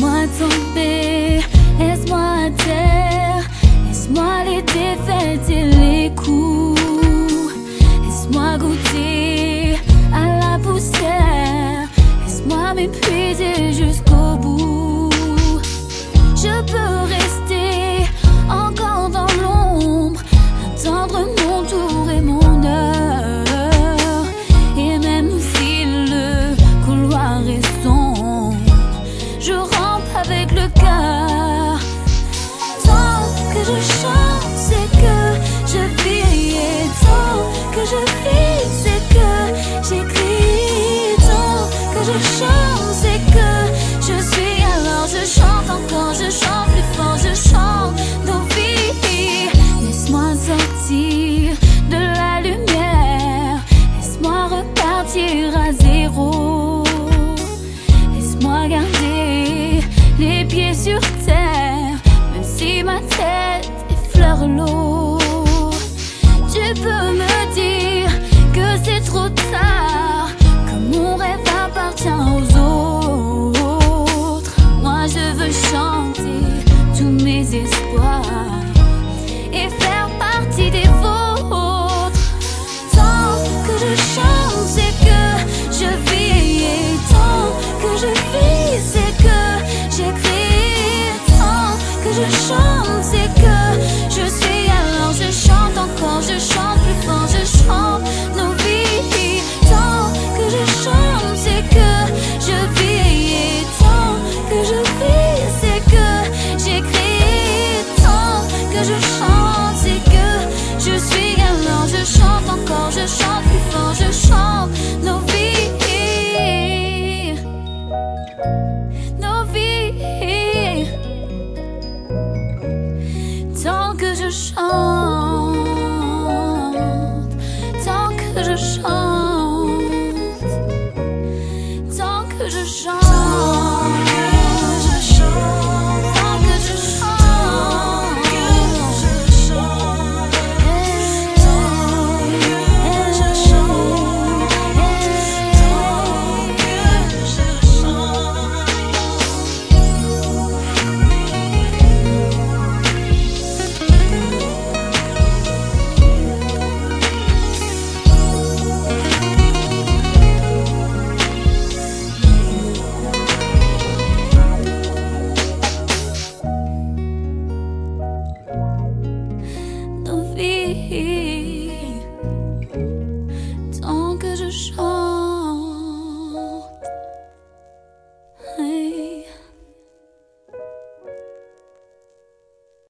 Laisse-moi tomber, laisse-moi à terre, laisse-moi les défaites et les coups, laisse-moi goûter à la poussière, laisse-moi m'épuiser jusqu'au je vis, c'est que j'écris tant que je chante. c'est que je suis alors je chante encore, je chante. 手